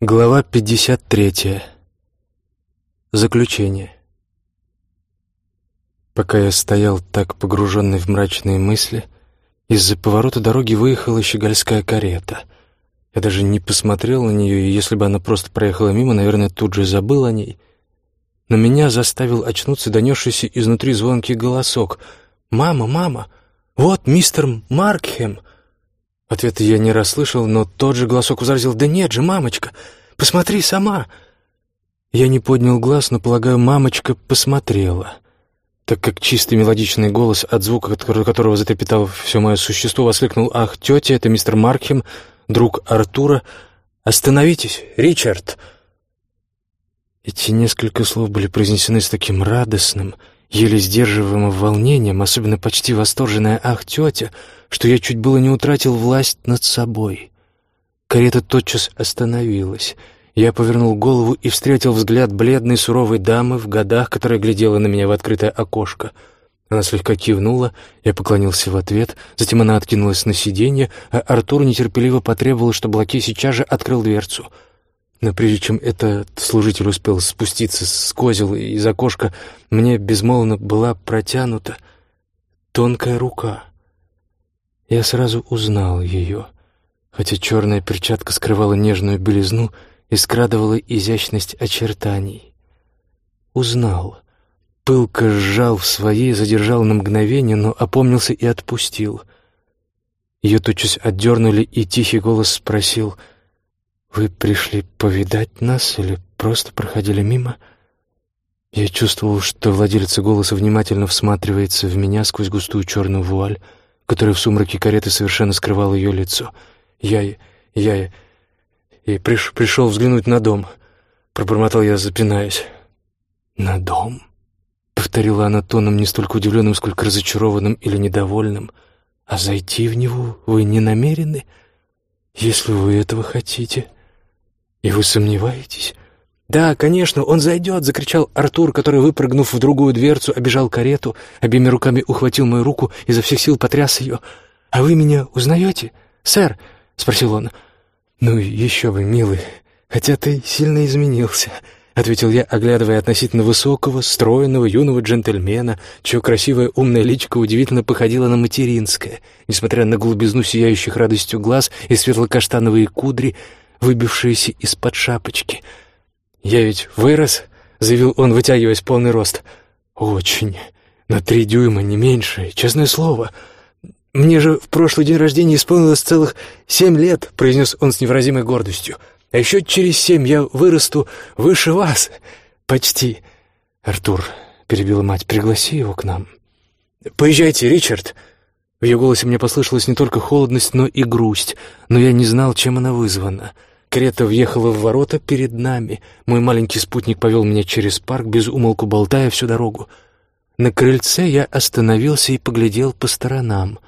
Глава 53. Заключение. Пока я стоял так погруженный в мрачные мысли, из-за поворота дороги выехала щегольская карета. Я даже не посмотрел на нее, и если бы она просто проехала мимо, наверное, тут же забыл о ней. Но меня заставил очнуться донесшийся изнутри звонкий голосок. «Мама, мама! Вот мистер Маркхем!» Ответа я не расслышал, но тот же голосок возразил «Да нет же, мамочка, посмотри сама!» Я не поднял глаз, но, полагаю, мамочка посмотрела, так как чистый мелодичный голос, от звука от которого затрепетало все мое существо, воскликнул «Ах, тетя, это мистер Маркхем, друг Артура! Остановитесь, Ричард!» Эти несколько слов были произнесены с таким радостным, еле сдерживаемым волнением, особенно почти восторженная «Ах, тетя!», что я чуть было не утратил власть над собой. Карета тотчас остановилась. Я повернул голову и встретил взгляд бледной суровой дамы в годах, которая глядела на меня в открытое окошко. Она слегка кивнула, я поклонился в ответ, затем она откинулась на сиденье, а Артур нетерпеливо потребовал, чтобы лакей сейчас же открыл дверцу. Но прежде чем этот служитель успел спуститься с козел из окошка, мне безмолвно была протянута тонкая рука — я сразу узнал ее, хотя черная перчатка скрывала нежную белизну и скрадывала изящность очертаний. Узнал. Пылко сжал в своей, задержал на мгновение, но опомнился и отпустил. Ее тотчас отдернули, и тихий голос спросил, «Вы пришли повидать нас или просто проходили мимо?» Я чувствовал, что владелица голоса внимательно всматривается в меня сквозь густую черную вуаль, которая в сумраке кареты совершенно скрывала ее лицо. «Я... я... и приш, пришел взглянуть на дом», — пробормотал я, запинаясь. «На дом?» — повторила она тоном не столько удивленным, сколько разочарованным или недовольным. «А зайти в него вы не намерены, если вы этого хотите? И вы сомневаетесь?» «Да, конечно, он зайдет!» — закричал Артур, который, выпрыгнув в другую дверцу, обежал карету, обеими руками ухватил мою руку и изо всех сил потряс ее. «А вы меня узнаете, сэр?» — спросил он. «Ну, еще бы, милый, хотя ты сильно изменился», — ответил я, оглядывая относительно высокого, стройного, юного джентльмена, чье красивое умное личико удивительно походило на материнское, несмотря на глубизну сияющих радостью глаз и светло-каштановые кудри, выбившиеся из-под шапочки — «Я ведь вырос», — заявил он, вытягиваясь полный рост. «Очень. На три дюйма, не меньше, честное слово. Мне же в прошлый день рождения исполнилось целых семь лет», — произнес он с невыразимой гордостью. «А еще через семь я вырасту выше вас. Почти». «Артур», — перебила мать, — «пригласи его к нам». «Поезжайте, Ричард». В ее голосе мне послышалась не только холодность, но и грусть, но я не знал, чем она вызвана. Карета въехала в ворота перед нами. Мой маленький спутник повел меня через парк, без умолку болтая всю дорогу. На крыльце я остановился и поглядел по сторонам,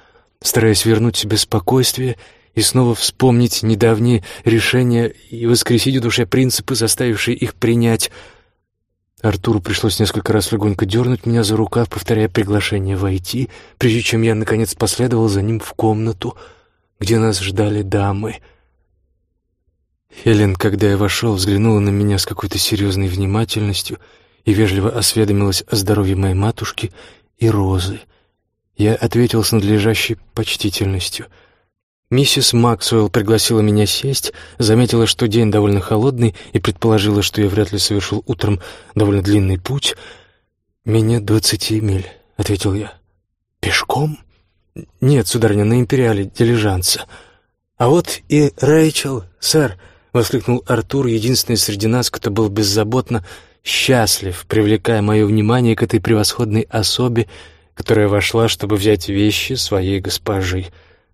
стараясь вернуть себе спокойствие и снова вспомнить недавние решения и воскресить в душе принципы, заставившие их принять. Артуру пришлось несколько раз легонько дернуть меня за рукав, повторяя приглашение войти, прежде чем я, наконец, последовал за ним в комнату, где нас ждали дамы — Хелен, когда я вошел, взглянула на меня с какой-то серьезной внимательностью и вежливо осведомилась о здоровье моей матушки и Розы. Я ответил с надлежащей почтительностью. Миссис Максуэлл пригласила меня сесть, заметила, что день довольно холодный, и предположила, что я вряд ли совершил утром довольно длинный путь. «Менее двадцати миль», — ответил я. «Пешком?» «Нет, сударыня, на империале дилижанса». «А вот и Рэйчел, сэр», воскликнул Артур, единственный среди нас, кто был беззаботно счастлив, привлекая мое внимание к этой превосходной особе, которая вошла, чтобы взять вещи своей госпожи.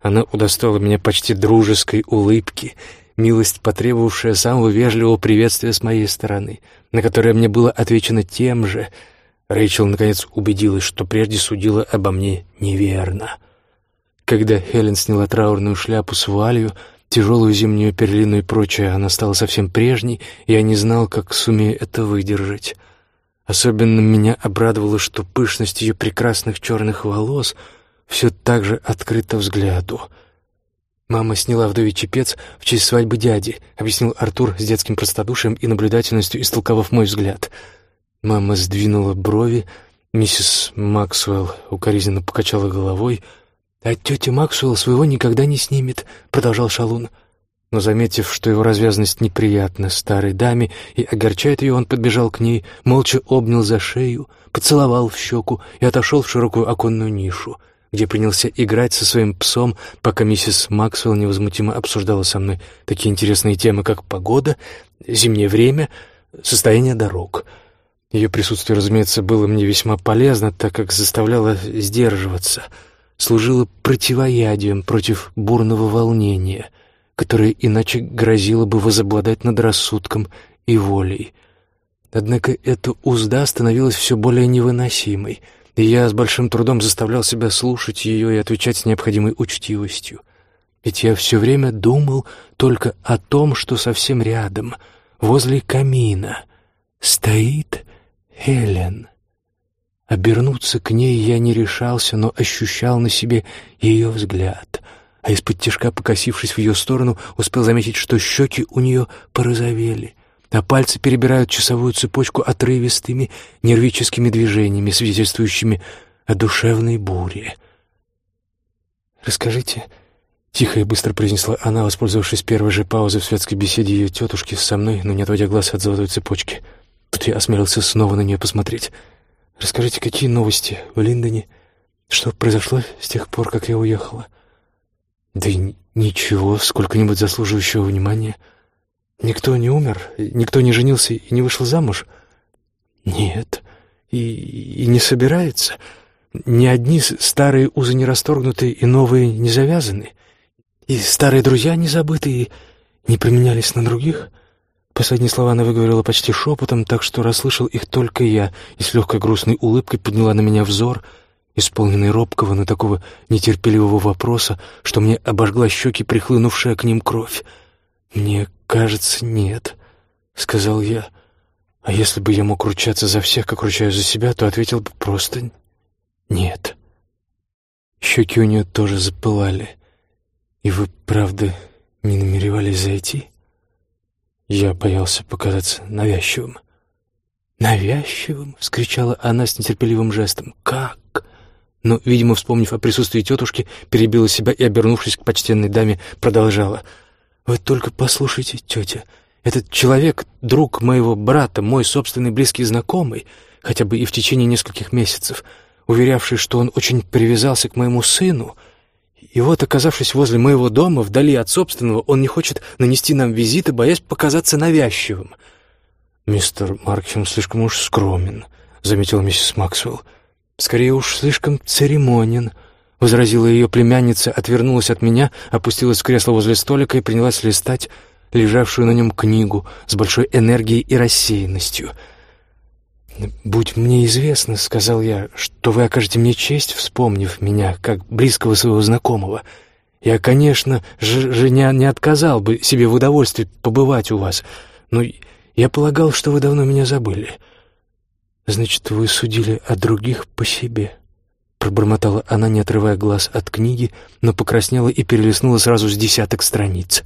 Она удостоила меня почти дружеской улыбки, милость, потребовавшая самого вежливого приветствия с моей стороны, на которое мне было отвечено тем же. Рэйчел, наконец, убедилась, что прежде судила обо мне неверно. Когда Хелен сняла траурную шляпу с вуалью, Тяжелую зимнюю перлину и прочее она стала совсем прежней, и я не знал, как сумею это выдержать. Особенно меня обрадовало, что пышность ее прекрасных черных волос все так же открыта взгляду. «Мама сняла вдовий чепец в честь свадьбы дяди», — объяснил Артур с детским простодушием и наблюдательностью, истолковав мой взгляд. Мама сдвинула брови, миссис Максвелл укоризненно покачала головой. «А тетя Максвелл своего никогда не снимет», — продолжал Шалун. Но, заметив, что его развязность неприятна старой даме и огорчает ее, он подбежал к ней, молча обнял за шею, поцеловал в щеку и отошел в широкую оконную нишу, где принялся играть со своим псом, пока миссис Максвелл невозмутимо обсуждала со мной такие интересные темы, как погода, зимнее время, состояние дорог. Ее присутствие, разумеется, было мне весьма полезно, так как заставляло сдерживаться, служило противоядием против бурного волнения — которое иначе грозило бы возобладать над рассудком и волей. Однако эта узда становилась все более невыносимой, и я с большим трудом заставлял себя слушать ее и отвечать с необходимой учтивостью. Ведь я все время думал только о том, что совсем рядом, возле камина, стоит Хелен. Обернуться к ней я не решался, но ощущал на себе ее взгляд — а из-под тишка, покосившись в ее сторону, успел заметить, что щеки у нее порозовели, а пальцы перебирают часовую цепочку отрывистыми нервическими движениями, свидетельствующими о душевной буре. «Расскажите», — тихо и быстро произнесла она, воспользовавшись первой же паузой в светской беседе ее тетушки со мной, но не отводя глаз от золотой цепочки. Тут я осмелился снова на нее посмотреть. «Расскажите, какие новости в Линдоне? Что произошло с тех пор, как я уехала?» Да ничего, сколько-нибудь заслуживающего внимания. Никто не умер, никто не женился и не вышел замуж? Нет, и, и не собирается. Ни одни старые узы не расторгнуты и новые не завязаны. И старые друзья не забыты и не применялись на других. Последние слова она выговорила почти шепотом, так что расслышал их только я, и с легкой грустной улыбкой подняла на меня взор — исполненный робкого, но такого нетерпеливого вопроса, что мне обожгла щеки прихлынувшая к ним кровь. «Мне кажется, нет», — сказал я. А если бы я мог ручаться за всех, как ручаюсь за себя, то ответил бы просто «нет». Щеки у нее тоже запылали. «И вы, правда, не намеревались зайти?» Я боялся показаться навязчивым. «Навязчивым?» — вскричала она с нетерпеливым жестом. «Как? но, видимо, вспомнив о присутствии тетушки, перебила себя и, обернувшись к почтенной даме, продолжала. «Вы только послушайте, тетя, этот человек — друг моего брата, мой собственный близкий знакомый, хотя бы и в течение нескольких месяцев, уверявший, что он очень привязался к моему сыну. И вот, оказавшись возле моего дома, вдали от собственного, он не хочет нанести нам визиты, боясь показаться навязчивым». «Мистер Маркхем слишком уж скромен», — заметила миссис Максвелл. «Скорее уж слишком церемонен», — возразила ее племянница, отвернулась от меня, опустилась в кресло возле столика и принялась листать лежавшую на нем книгу с большой энергией и рассеянностью. «Будь мне известно», — сказал я, — «что вы окажете мне честь, вспомнив меня, как близкого своего знакомого. Я, конечно же, не, не отказал бы себе в удовольствии побывать у вас, но я полагал, что вы давно меня забыли». «Значит, вы судили о других по себе?» Пробормотала она, не отрывая глаз от книги, но покраснела и перелистнула сразу с десяток страниц.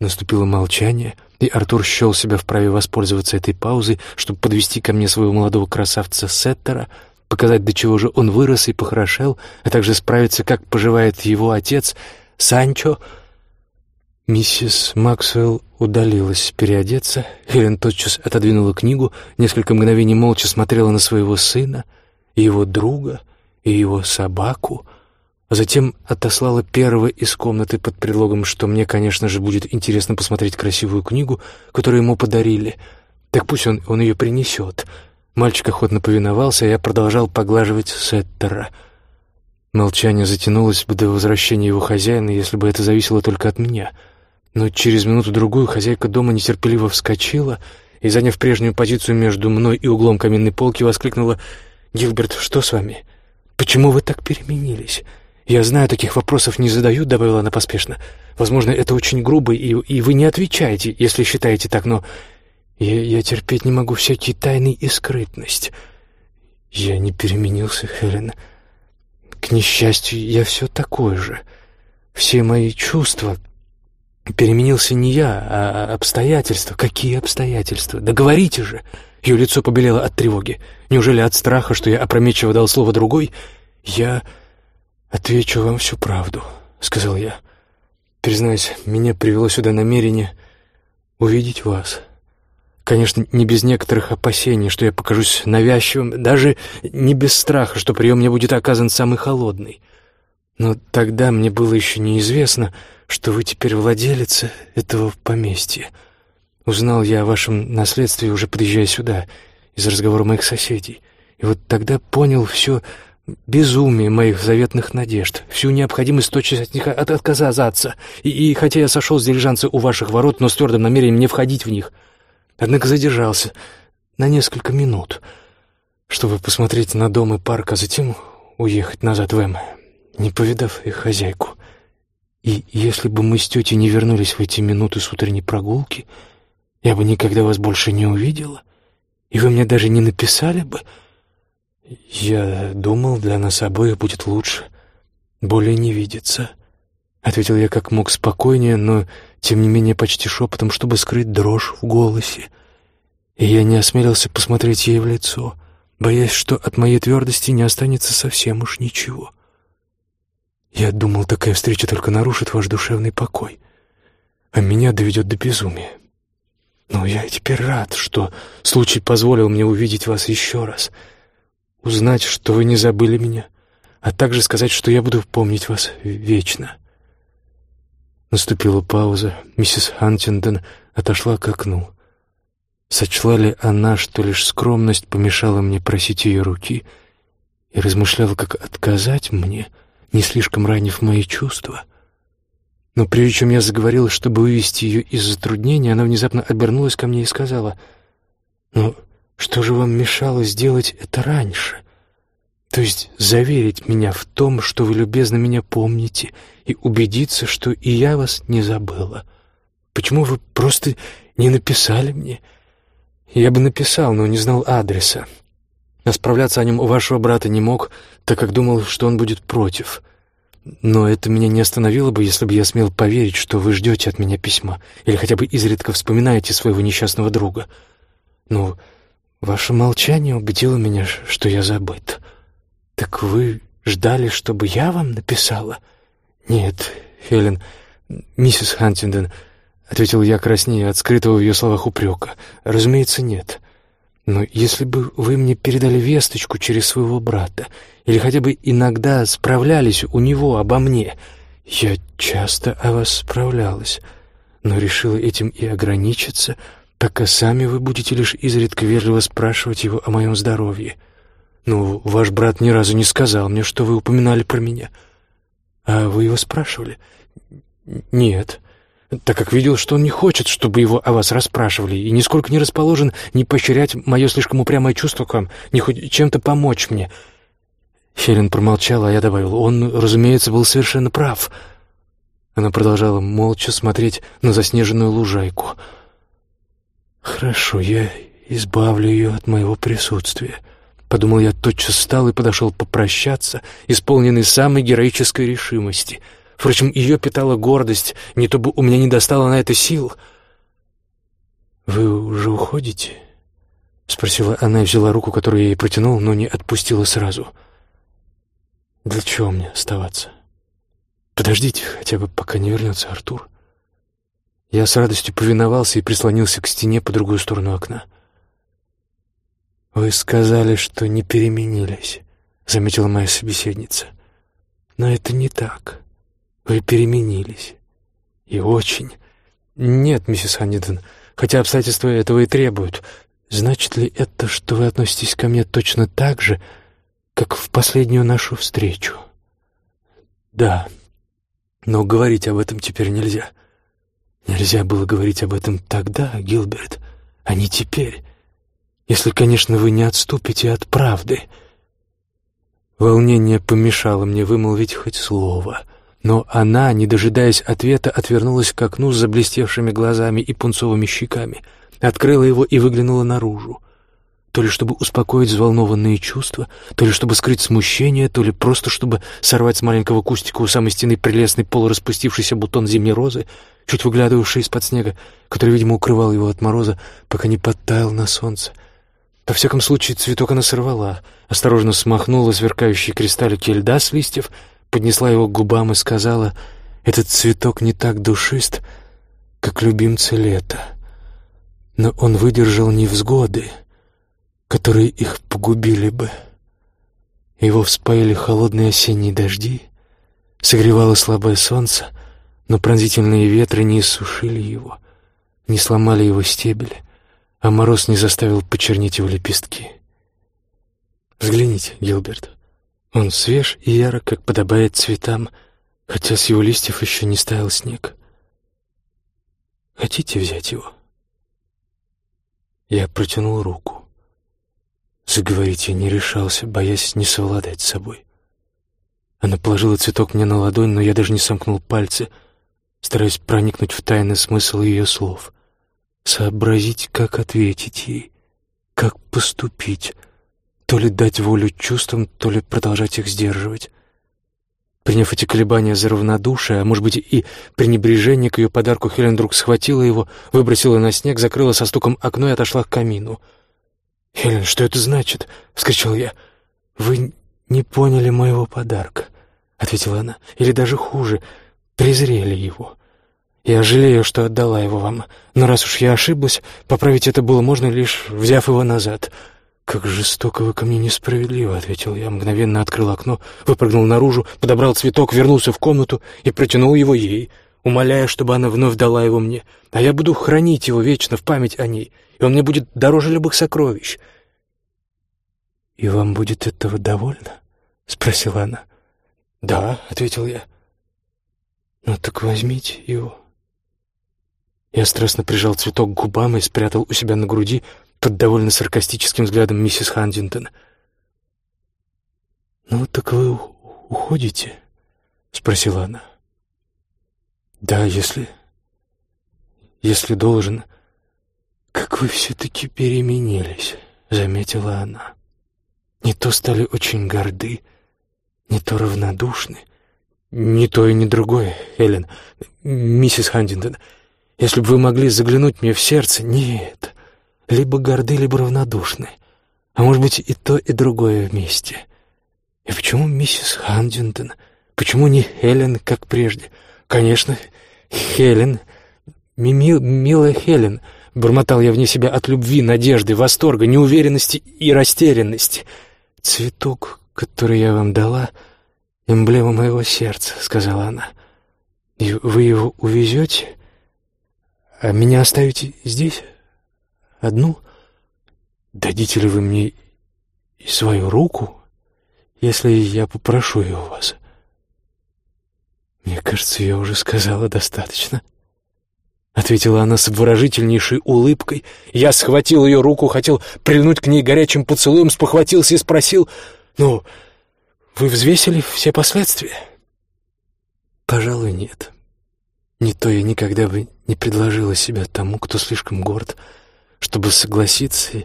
Наступило молчание, и Артур счел себя вправе воспользоваться этой паузой, чтобы подвести ко мне своего молодого красавца Сеттера, показать, до чего же он вырос и похорошел, а также справиться, как поживает его отец Санчо — Миссис Максвелл удалилась переодеться. Хелен тотчас отодвинула книгу, несколько мгновений молча смотрела на своего сына, его друга и его собаку, а затем отослала первого из комнаты под предлогом, что мне, конечно же, будет интересно посмотреть красивую книгу, которую ему подарили. Так пусть он, он ее принесет. Мальчик охотно повиновался, а я продолжал поглаживать Сеттера. Молчание затянулось бы до возвращения его хозяина, если бы это зависело только от меня — но через минуту-другую хозяйка дома нетерпеливо вскочила и, заняв прежнюю позицию между мной и углом каминной полки, воскликнула «Гилберт, что с вами? Почему вы так переменились? Я знаю, таких вопросов не задают», — добавила она поспешно. «Возможно, это очень грубо, и, и вы не отвечаете, если считаете так, но я, я терпеть не могу всякие тайны и скрытность. Я не переменился, Хелен. К несчастью, я все такой же». все мои чувства. Переменился не я, а обстоятельства. Какие обстоятельства? Да говорите же!» Ее лицо побелело от тревоги. Неужели от страха, что я опрометчиво дал слово другой? «Я отвечу вам всю правду», — сказал я. «Признаюсь, меня привело сюда намерение увидеть вас. Конечно, не без некоторых опасений, что я покажусь навязчивым, даже не без страха, что прием мне будет оказан самый холодный. Но тогда мне было еще неизвестно, что вы теперь владелица этого поместья. Узнал я о вашем наследстве, уже подъезжая сюда, из разговора моих соседей. И вот тогда понял все безумие моих заветных надежд, всю необходимость тотчас от них от отказаться. И, и хотя я сошел с дилижанца у ваших ворот, но с твердым намерением не входить в них — Однако задержался на несколько минут, чтобы посмотреть на дом и парк, а затем уехать назад в Эм, не повидав их хозяйку. И если бы мы с тетей не вернулись в эти минуты с утренней прогулки, я бы никогда вас больше не увидела, и вы мне даже не написали бы. Я думал, для нас обоих будет лучше более не видеться. Ответил я как мог спокойнее, но тем не менее почти шепотом, чтобы скрыть дрожь в голосе. И я не осмелился посмотреть ей в лицо, боясь, что от моей твердости не останется совсем уж ничего. Я думал, такая встреча только нарушит ваш душевный покой, а меня доведет до безумия. Но я теперь рад, что случай позволил мне увидеть вас еще раз, узнать, что вы не забыли меня, а также сказать, что я буду помнить вас вечно. Наступила пауза. Миссис Хантингдон отошла к окну. Сочла ли она, что лишь скромность помешала мне просить ее руки, и размышляла, как отказать мне, не слишком ранив мои чувства? Но прежде чем я заговорил, чтобы вывести ее из затруднения, она внезапно обернулась ко мне и сказала, «Ну, что же вам мешало сделать это раньше? То есть заверить меня в том, что вы любезно меня помните, и убедиться, что и я вас не забыла. Почему вы просто не написали мне? Я бы написал, но не знал адреса. А справляться о нем у вашего брата не мог, так как думал, что он будет против. Но это меня не остановило бы, если бы я смел поверить, что вы ждете от меня письма или хотя бы изредка вспоминаете своего несчастного друга. Но ваше молчание убедило меня, что я забыт. Так вы ждали, чтобы я вам написала?» «Нет, Хелен, миссис Хантингдон», — ответил я краснее от скрытого в ее словах упрека. «Разумеется, нет. Но если бы вы мне передали весточку через своего брата, или хотя бы иногда справлялись у него обо мне, я часто о вас справлялась, но решила этим и ограничиться, пока сами вы будете лишь изредка вежливо спрашивать его о моем здоровье. Ну, ваш брат ни разу не сказал мне, что вы упоминали про меня». «А вы его спрашивали?» «Нет, так как видел, что он не хочет, чтобы его о вас расспрашивали, и нисколько не расположен не поощрять мое слишком упрямое чувство к вам, ни хоть чем-то помочь мне». Хелен промолчала, а я добавил, «Он, разумеется, был совершенно прав». Она продолжала молча смотреть на заснеженную лужайку. «Хорошо, я избавлю ее от моего присутствия». Подумал я, тотчас встал и подошел попрощаться, исполненный самой героической решимости. Впрочем, ее питала гордость, не то бы у меня не достало на это сил. «Вы уже уходите?» — спросила она и взяла руку, которую я ей протянул, но не отпустила сразу. «Для чего мне оставаться? Подождите хотя бы, пока не вернется Артур». Я с радостью повиновался и прислонился к стене по другую сторону окна. «Вы сказали, что не переменились», — заметила моя собеседница. «Но это не так. Вы переменились. И очень. Нет, миссис Ханниден, хотя обстоятельства этого и требуют. Значит ли это, что вы относитесь ко мне точно так же, как в последнюю нашу встречу?» «Да, но говорить об этом теперь нельзя. Нельзя было говорить об этом тогда, Гилберт, а не теперь» если, конечно, вы не отступите от правды». Волнение помешало мне вымолвить хоть слово, но она, не дожидаясь ответа, отвернулась к окну с заблестевшими глазами и пунцовыми щеками, открыла его и выглянула наружу. то ли чтобы успокоить взволнованные чувства, то ли чтобы скрыть смущение, то ли просто чтобы сорвать с маленького кустика у самой стены прелестный полураспустившийся бутон зимней розы, чуть выглядывавший из-под снега, который, видимо, укрывал его от мороза, пока не подтаял на солнце. Во всяком случае, цветок она сорвала, осторожно смахнула сверкающие кристаллики льда с листьев, поднесла его к губам и сказала, «Этот цветок не так душист, как любимцы лета, но он выдержал невзгоды, которые их погубили бы. Его вспоили холодные осенние дожди, согревало слабое солнце, но пронзительные ветры не иссушили его, не сломали его стебель, а мороз не заставил почернеть его лепестки. Взгляните, Гилберт. Он свеж и ярок, как подобает цветам, хотя с его листьев еще не стаял снег. Хотите взять его? Я протянул руку. Заговорить я не решался, боясь не совладать с собой. Она положила цветок мне на ладонь, но я даже не сомкнул пальцы, стараясь проникнуть в тайный смысл ее слов сообразить, как ответить ей, как поступить, то ли дать волю чувствам, то ли продолжать их сдерживать. Приняв эти колебания за равнодушие, а может быть и пренебрежение к ее подарку, Хелен вдруг схватила его, выбросила на снег, закрыла со стуком окно и отошла к камину. «Хелен, что это значит?» — вскричал я. «Вы не поняли моего подарка», — ответила она. «Или даже хуже, презрели его. Я жалею, что отдала его вам, но раз уж я ошиблась, поправить это было можно, лишь взяв его назад». «Как жестоко вы ко мне несправедливо», — ответил я, мгновенно открыл окно, выпрыгнул наружу, подобрал цветок, вернулся в комнату и протянул его ей, умоляя, чтобы она вновь дала его мне, а я буду хранить его вечно в память о ней, и он мне будет дороже любых сокровищ. «И вам будет этого довольно?» — спросила она. «Да», — ответил я. «Ну так возьмите его». Я страстно прижал цветок к губам и спрятал у себя на груди под довольно саркастическим взглядом миссис Хандингтон. «Ну, так вы уходите?» — спросила она. «Да, если... если должен...» «Как вы все-таки переменились», — заметила она. «Не то стали очень горды, не то равнодушны, не то и не другое, Эллен, миссис Хандингтон. Если бы вы могли заглянуть мне в сердце, нет, либо горды, либо равнодушны, а может быть и то, и другое вместе. И почему миссис Хандингтон? Почему не Хелен, как прежде? Конечно, Хелен, ми милая Хелен, бормотал я вне себя от любви, надежды, восторга, неуверенности и растерянности. Цветок, который я вам дала, эмблема моего сердца, сказала она. И вы его увезете? А меня оставите здесь? Одну? Дадите ли вы мне и свою руку, если я попрошу ее у вас? Мне кажется, я уже сказала достаточно. Ответила она с обворожительнейшей улыбкой. Я схватил ее руку, хотел прильнуть к ней горячим поцелуем, спохватился и спросил, «Ну, вы взвесили все последствия?» «Пожалуй, нет. Не то я никогда бы не предложила себя тому, кто слишком горд, чтобы согласиться,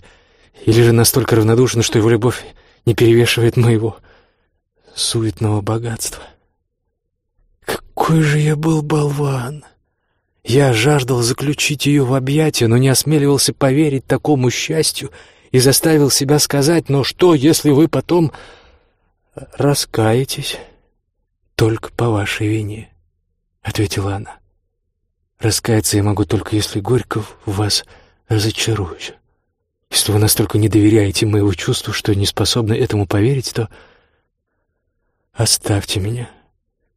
или же настолько равнодушен, что его любовь не перевешивает моего суетного богатства. Какой же я был болван! Я жаждал заключить ее в объятия, но не осмеливался поверить такому счастью и заставил себя сказать, но что, если вы потом раскаетесь только по вашей вине? — ответила она. Раскаяться я могу только, если горько в вас разочаруюсь. Если вы настолько не доверяете моего чувству, что не способны этому поверить, то оставьте меня.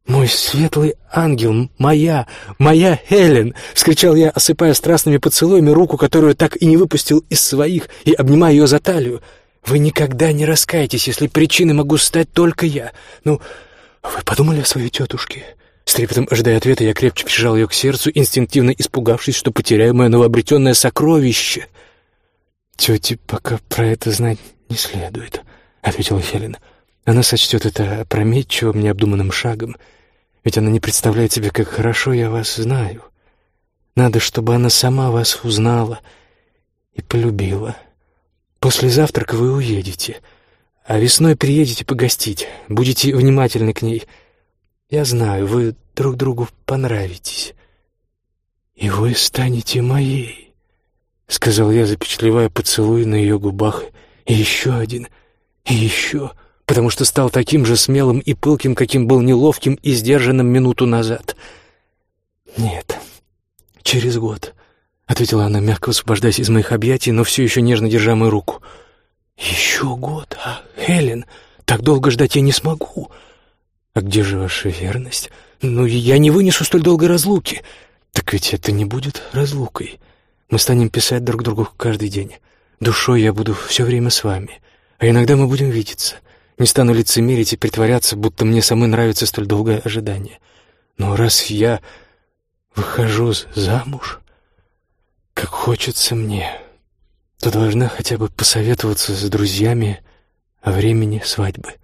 «Мой светлый ангел, моя, моя Хелен!» — вскричал я, осыпая страстными поцелуями руку, которую так и не выпустил из своих, и обнимая ее за талию. «Вы никогда не раскаетесь, если причиной могу стать только я. Ну, вы подумали о своей тетушке?» С трепетом ожидая ответа, я крепче прижал ее к сердцу, инстинктивно испугавшись, что потеряю мое новообретенное сокровище. «Тете пока про это знать не следует», — ответила Хелена. «Она сочтет это опрометчивым, необдуманным шагом, ведь она не представляет себе, как хорошо я вас знаю. Надо, чтобы она сама вас узнала и полюбила. После завтрака вы уедете, а весной приедете погостить, будете внимательны к ней. Я знаю, вы друг другу понравитесь. И вы станете моей, — сказал я, запечатлевая поцелуй на ее губах. И еще один, и еще, потому что стал таким же смелым и пылким, каким был неловким и сдержанным минуту назад. Нет, через год, — ответила она, мягко освобождаясь из моих объятий, но все еще нежно держа мою руку. «Еще год, а, Хелен, так долго ждать я не смогу. А где же ваша верность? Ну, я не вынесу столь долгой разлуки. Так ведь это не будет разлукой. Мы станем писать друг другу каждый день. Душой я буду все время с вами, а иногда мы будем видеться. Не стану лицемерить и притворяться, будто мне самой нравится столь долгое ожидание. Но раз я выхожу замуж, как хочется мне, то должна хотя бы посоветоваться с друзьями о времени свадьбы.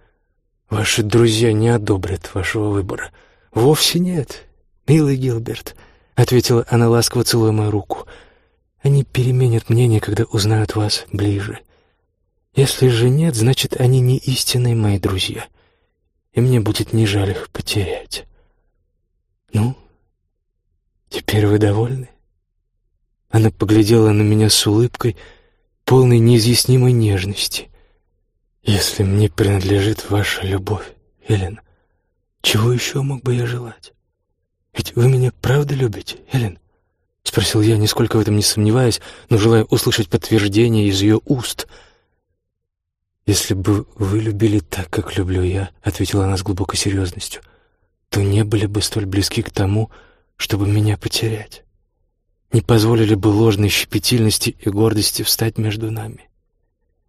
Ваши друзья не одобрят вашего выбора. Вовсе нет, милый Гилберт, — ответила она ласково, целуя мою руку. Они переменят мнение, когда узнают вас ближе. Если же нет, значит, они не истинные мои друзья, и мне будет не жаль их потерять. Ну, теперь вы довольны? Она поглядела на меня с улыбкой, полной неизъяснимой нежности. Если мне принадлежит ваша любовь, Элен, чего еще мог бы я желать? Ведь вы меня правда любите, Элен? — спросил я, нисколько в этом не сомневаясь, но желая услышать подтверждение из ее уст. «Если бы вы любили так, как люблю я», — ответила она с глубокой серьезностью, «то не были бы столь близки к тому, чтобы меня потерять. Не позволили бы ложной щепетильности и гордости встать между нами.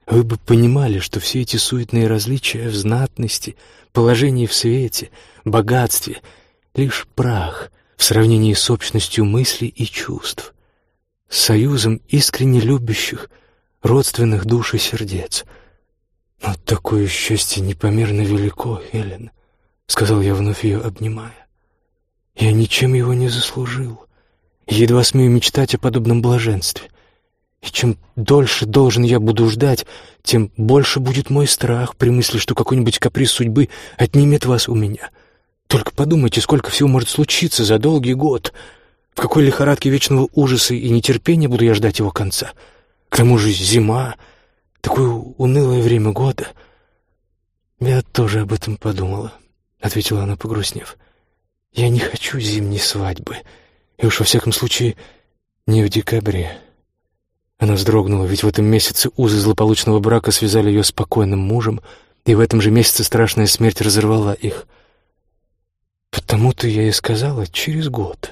Вы бы понимали, что все эти суетные различия в знатности, положении в свете, богатстве — лишь прах — в сравнении с общностью мыслей и чувств, с союзом искренне любящих, родственных душ и сердец. «Но такое счастье непомерно велико, Эллен», — сказал я, вновь ее обнимая. «Я ничем его не заслужил. Едва смею мечтать о подобном блаженстве. И чем дольше должен я буду ждать, тем больше будет мой страх при мысли, что какой-нибудь каприз судьбы отнимет вас у меня». Только подумайте, сколько всего может случиться за долгий год. В какой лихорадке вечного ужаса и нетерпения буду я ждать его конца. К тому же зима, такое унылое время года. Я тоже об этом подумала, — ответила она, погрустнев. Я не хочу зимней свадьбы, и уж во всяком случае не в декабре. Она вздрогнула, ведь в этом месяце узы злополучного брака связали ее с покойным мужем, и в этом же месяце страшная смерть разорвала их — Потому-то я и сказала через год.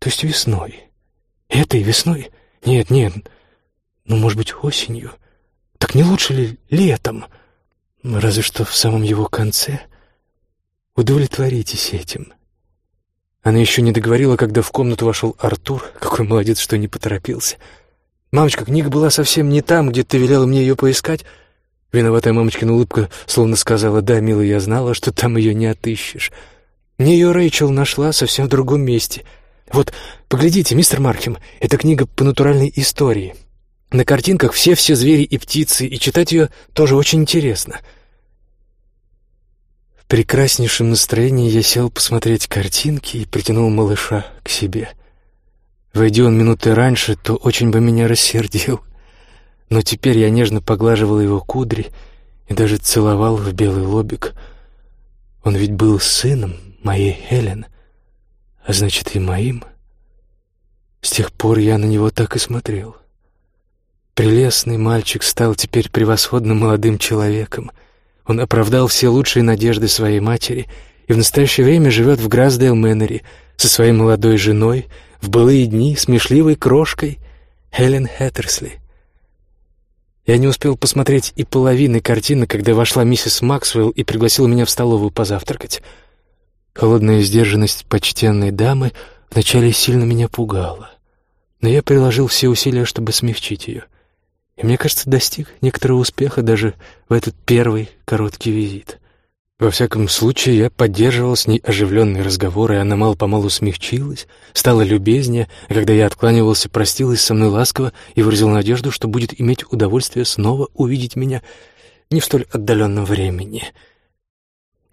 То есть весной. Этой весной? Нет, нет. Ну, может быть, осенью. Так не лучше ли летом? Разве что в самом его конце. Удовлетворитесь этим. Она еще не договорила, когда в комнату вошел Артур. Какой молодец, что не поторопился. «Мамочка, книга была совсем не там, где ты велела мне ее поискать». Виноватая мамочкина улыбка словно сказала, «Да, милый, я знала, что там ее не отыщешь». Мне ее Рэйчел нашла совсем в другом месте. Вот, поглядите, мистер Мархем, это книга по натуральной истории. На картинках все-все звери и птицы, и читать ее тоже очень интересно. В прекраснейшем настроении я сел посмотреть картинки и притянул малыша к себе. Войди он минуты раньше, то очень бы меня рассердил. Но теперь я нежно поглаживал его кудри и даже целовал в белый лобик. Он ведь был сыном, моей Хелен, а значит и моим. С тех пор я на него так и смотрел. Прелестный мальчик стал теперь превосходным молодым человеком. Он оправдал все лучшие надежды своей матери и в настоящее время живет в Грасдейл Мэннери со своей молодой женой, в былые дни смешливой крошкой Хелен Хэттерсли. Я не успел посмотреть и половины картины, когда вошла миссис Максвелл и пригласила меня в столовую позавтракать — Холодная сдержанность почтенной дамы вначале сильно меня пугала, но я приложил все усилия, чтобы смягчить ее. И мне кажется, достиг некоторого успеха даже в этот первый короткий визит. Во всяком случае, я поддерживал с ней оживленный разговор, и она мало-помалу смягчилась, стала любезнее, а когда я откланивался, простилась со мной ласково и выразил надежду, что будет иметь удовольствие снова увидеть меня не в столь отдаленном времени.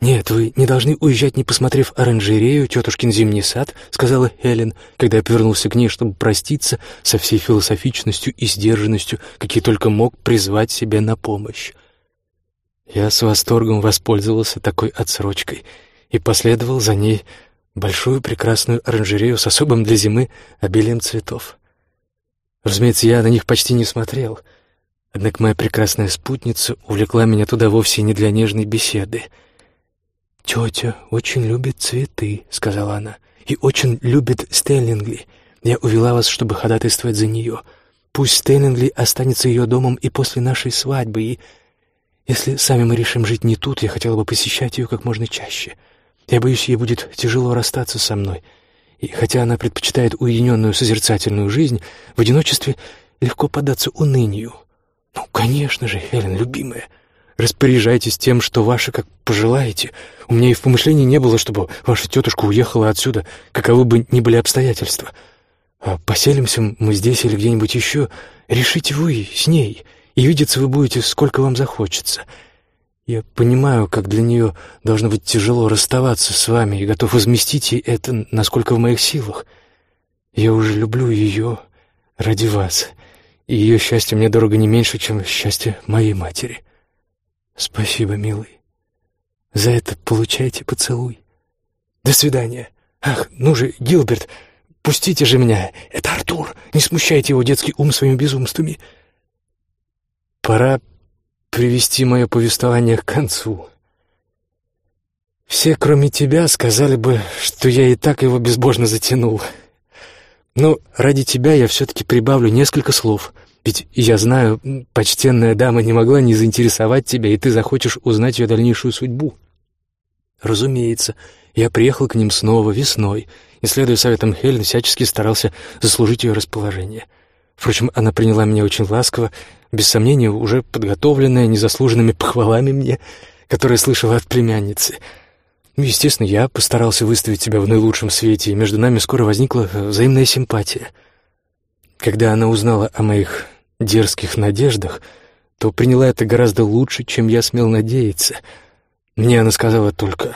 «Нет, вы не должны уезжать, не посмотрев оранжерею, тетушкин зимний сад», — сказала Хелен, когда я повернулся к ней, чтобы проститься со всей философичностью и сдержанностью, какие только мог призвать себе на помощь. Я с восторгом воспользовался такой отсрочкой и последовал за ней большую прекрасную оранжерею с особым для зимы обилием цветов. Разумеется, я на них почти не смотрел, однако моя прекрасная спутница увлекла меня туда вовсе не для нежной беседы. «Тетя очень любит цветы», — сказала она, — «и очень любит Стеллингли. Я увела вас, чтобы ходатайствовать за нее. Пусть Стеллингли останется ее домом и после нашей свадьбы, и если сами мы решим жить не тут, я хотела бы посещать ее как можно чаще. Я боюсь, ей будет тяжело расстаться со мной. И хотя она предпочитает уединенную созерцательную жизнь, в одиночестве легко поддаться унынию. Ну, конечно же, Хелен, любимая, распоряжайтесь тем, что ваше, как пожелаете. У меня и в помышлении не было, чтобы ваша тетушка уехала отсюда, каковы бы ни были обстоятельства. А поселимся мы здесь или где-нибудь еще, решите вы с ней — и видеться вы будете, сколько вам захочется. Я понимаю, как для нее должно быть тяжело расставаться с вами, и готов возместить ей это, насколько в моих силах. Я уже люблю ее ради вас, и ее счастье мне дорого не меньше, чем счастье моей матери. Спасибо, милый. За это получайте поцелуй. До свидания. Ах, ну же, Гилберт, пустите же меня. Это Артур. Не смущайте его детский ум своими безумствами. Пора привести мое повествование к концу. Все, кроме тебя, сказали бы, что я и так его безбожно затянул. Но ради тебя я все-таки прибавлю несколько слов, ведь я знаю, почтенная дама не могла не заинтересовать тебя, и ты захочешь узнать ее дальнейшую судьбу. Разумеется, я приехал к ним снова весной, и, следуя советам Хелен, всячески старался заслужить ее расположение. Впрочем, она приняла меня очень ласково, без сомнения, уже подготовленная незаслуженными похвалами мне, которые слышала от племянницы. Ну, естественно, я постарался выставить себя в наилучшем свете, и между нами скоро возникла э, взаимная симпатия. Когда она узнала о моих дерзких надеждах, то приняла это гораздо лучше, чем я смел надеяться. Мне она сказала только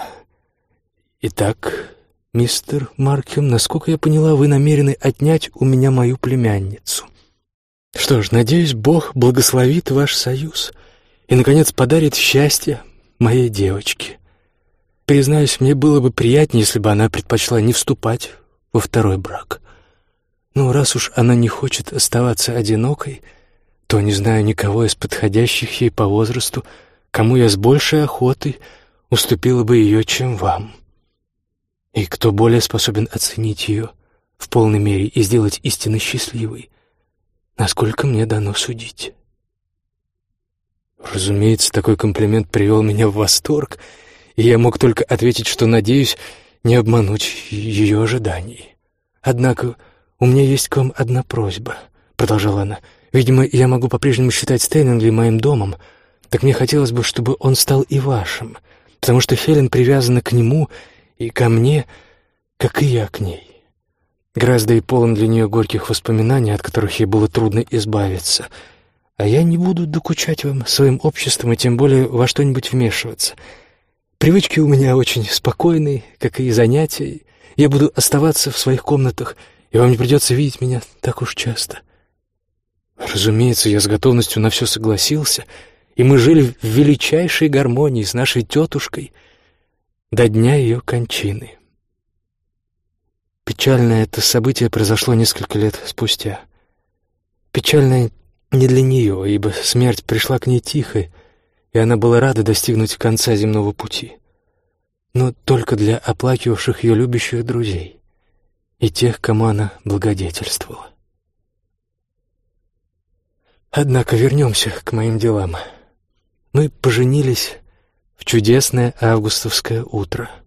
«Итак, мистер Маркем, насколько я поняла, вы намерены отнять у меня мою племянницу». Что ж, надеюсь, Бог благословит ваш союз и, наконец, подарит счастье моей девочке. Признаюсь, мне было бы приятнее, если бы она предпочла не вступать во второй брак. Но раз уж она не хочет оставаться одинокой, то не знаю никого из подходящих ей по возрасту, кому я с большей охотой уступила бы ее, чем вам. И кто более способен оценить ее в полной мере и сделать истинно счастливой — насколько мне дано судить. Разумеется, такой комплимент привел меня в восторг, и я мог только ответить, что надеюсь не обмануть ее ожиданий. «Однако у меня есть к вам одна просьба», — продолжала она. «Видимо, я могу по-прежнему считать Стейнингли моим домом, так мне хотелось бы, чтобы он стал и вашим, потому что Хелен привязана к нему и ко мне, как и я к ней. Гораздо и полон для нее горьких воспоминаний, от которых ей было трудно избавиться. А я не буду докучать вам своим обществом и тем более во что-нибудь вмешиваться. Привычки у меня очень спокойные, как и занятия. Я буду оставаться в своих комнатах, и вам не придется видеть меня так уж часто. Разумеется, я с готовностью на все согласился, и мы жили в величайшей гармонии с нашей тетушкой до дня ее кончины. Печальное это событие произошло несколько лет спустя. Печальное не для нее, ибо смерть пришла к ней тихо, и она была рада достигнуть конца земного пути. Но только для оплакивавших ее любящих друзей и тех, кому она благодетельствовала. Однако вернемся к моим делам. Мы поженились в чудесное августовское утро —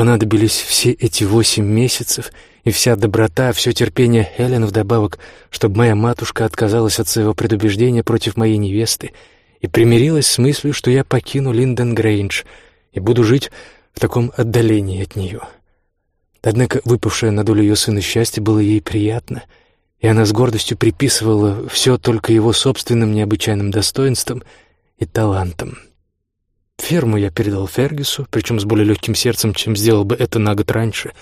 Понадобились все эти восемь месяцев и вся доброта, все терпение Хелен вдобавок, чтобы моя матушка отказалась от своего предубеждения против моей невесты и примирилась с мыслью, что я покину Линден Грейндж и буду жить в таком отдалении от нее. Однако выпавшее на долю ее сына счастье было ей приятно, и она с гордостью приписывала все только его собственным необычайным достоинствам и талантам. Ферму я передал Фергюсу, причем с более легким сердцем, чем сделал бы это на год раньше.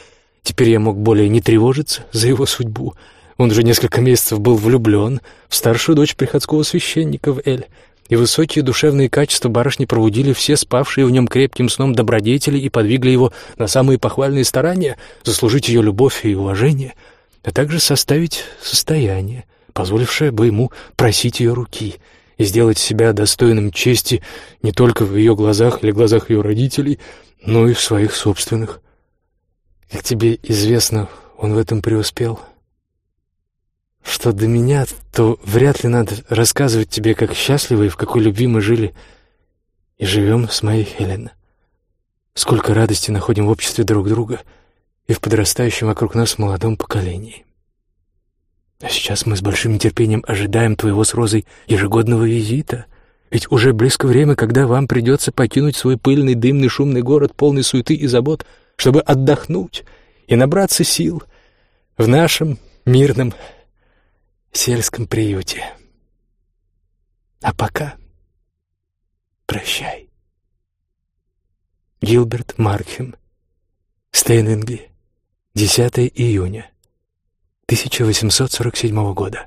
Теперь я мог более не тревожиться за его судьбу. Он уже несколько месяцев был влюблен в старшую дочь приходского священника в Эль, и высокие душевные качества барышни пробудили все спавшие в нем крепким сном добродетели и подвигли его на самые похвальные старания заслужить ее любовь и уважение, а также составить состояние, позволившее бы ему просить ее руки — и сделать себя достойным чести не только в ее глазах или глазах ее родителей, но и в своих собственных. Как тебе известно, он в этом преуспел. Что до меня, то вряд ли надо рассказывать тебе, как счастливы и в какой любви мы жили и живем с моей Хелен. Сколько радости находим в обществе друг друга и в подрастающем вокруг нас молодом поколении. А сейчас мы с большим нетерпением ожидаем твоего с Розой ежегодного визита. Ведь уже близко время, когда вам придется покинуть свой пыльный, дымный, шумный город, полный суеты и забот, чтобы отдохнуть и набраться сил в нашем мирном сельском приюте. А пока прощай. Гилберт Маркхем, Стейнвингли, 10 июня 1847 года.